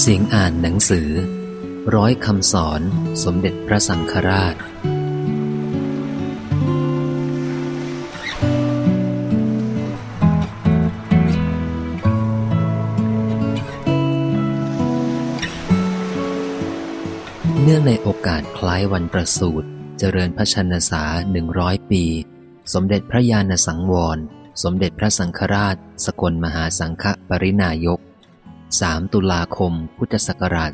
เสียงอ่านหนังสือ ร้อยคำสอนสมเด็จพระสังฆราช เนื่องในโอกาสคล้ายวันประสูติเจริญพระชนษาหนึ่งร้อยปี สมเด็จพระญาณสังวร สมเด็จพระสังฆราช สกลมหาสังฆปรินายก 3 ตุลาคม พุทธศักราช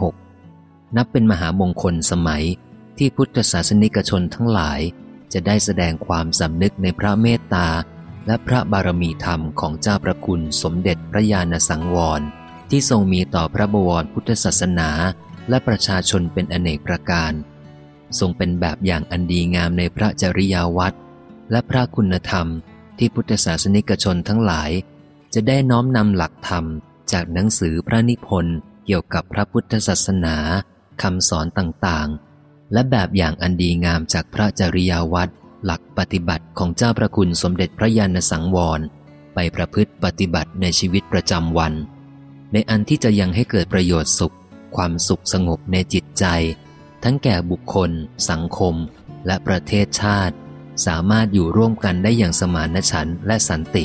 2556 นับเป็นมหามงคลสมัยที่พุทธศาสนิกชนทั้งหลาย จะได้แสดงความสำนึกในพระเมตตา และพระบารมีธรรมของเจ้าประคุณสมเด็จพระญาณสังวร ที่ทรงมีต่อพระบวรพุทธศาสนา และประชาชนเป็นอเนกประการ ทรงเป็นแบบอย่างอันดีงามในพระจริยาวัดและพระคุณธรรมที่พุทธศาสนิกชนทั้งหลาย จะได้น้อมนำหลักธรรมจากหนังสือพระนิพนธ์เกี่ยวกับพระพุทธศาสนาคำสอนต่างๆ และแบบอย่างอันดีงามจากพระจริยาวัดหลักปฏิบัติของเจ้าพระคุณสมเด็จพระยาณสังวร ไปประพฤติปฏิบัติในชีวิตประจำวัน ในอันที่จะยังให้เกิดประโยชน์สุข ความสุขสงบในจิตใจ ทั้งแก่บุคคล สังคม และประเทศชาติ สามารถอยู่ร่วมกันได้อย่างสมานฉันท์และสันติ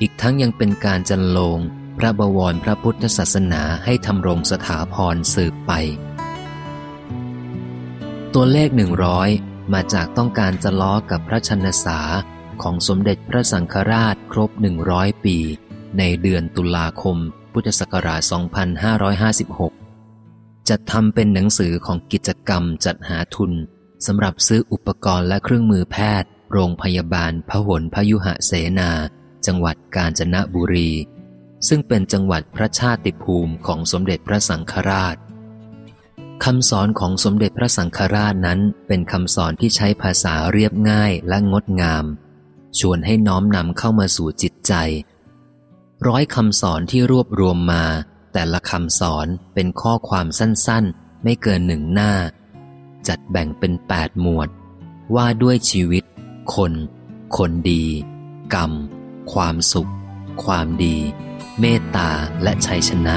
อีกทั้งยังเป็นการจันโลงพระบวรพระพุทธศาสนาให้ทำรงสถาพรสืบไป ตัวเลขหนึ่งร้อยมาจากต้องการจะล้อกับพระชนษาของสมเด็จพระสังฆราชครบหนึ่งร้อยปี ในเดือนตุลาคม พุทธศักราช 2556 จัดทำเป็นหนังสือของกิจกรรมจัดหาทุนสำหรับซื้ออุปกรณ์และเครื่องมือแพทย์ โรงพยาบาลพหลพยุหเสนา จังหวัดกาญจนบุรี ซึ่งเป็นจังหวัดพระชาติภูมิของสมเด็จพระสังฆราชคำสอนของสมเด็จพระสังฆราชนั้นเป็นคำสอนที่ใช้ภาษาเรียบง่ายและงดงาม ชวนให้น้อมนำเข้ามาสู่จิตใจ ร้อยคำสอนที่รวบรวมมา แต่ละคำสอนเป็นข้อความสั้นๆ ไม่เกินหนึ่งหน้า จัดแบ่งเป็นแปดหมวด ว่าด้วยชีวิต คน คนดี กรรม ความสุข ความดี เมตตาและชัยชนะ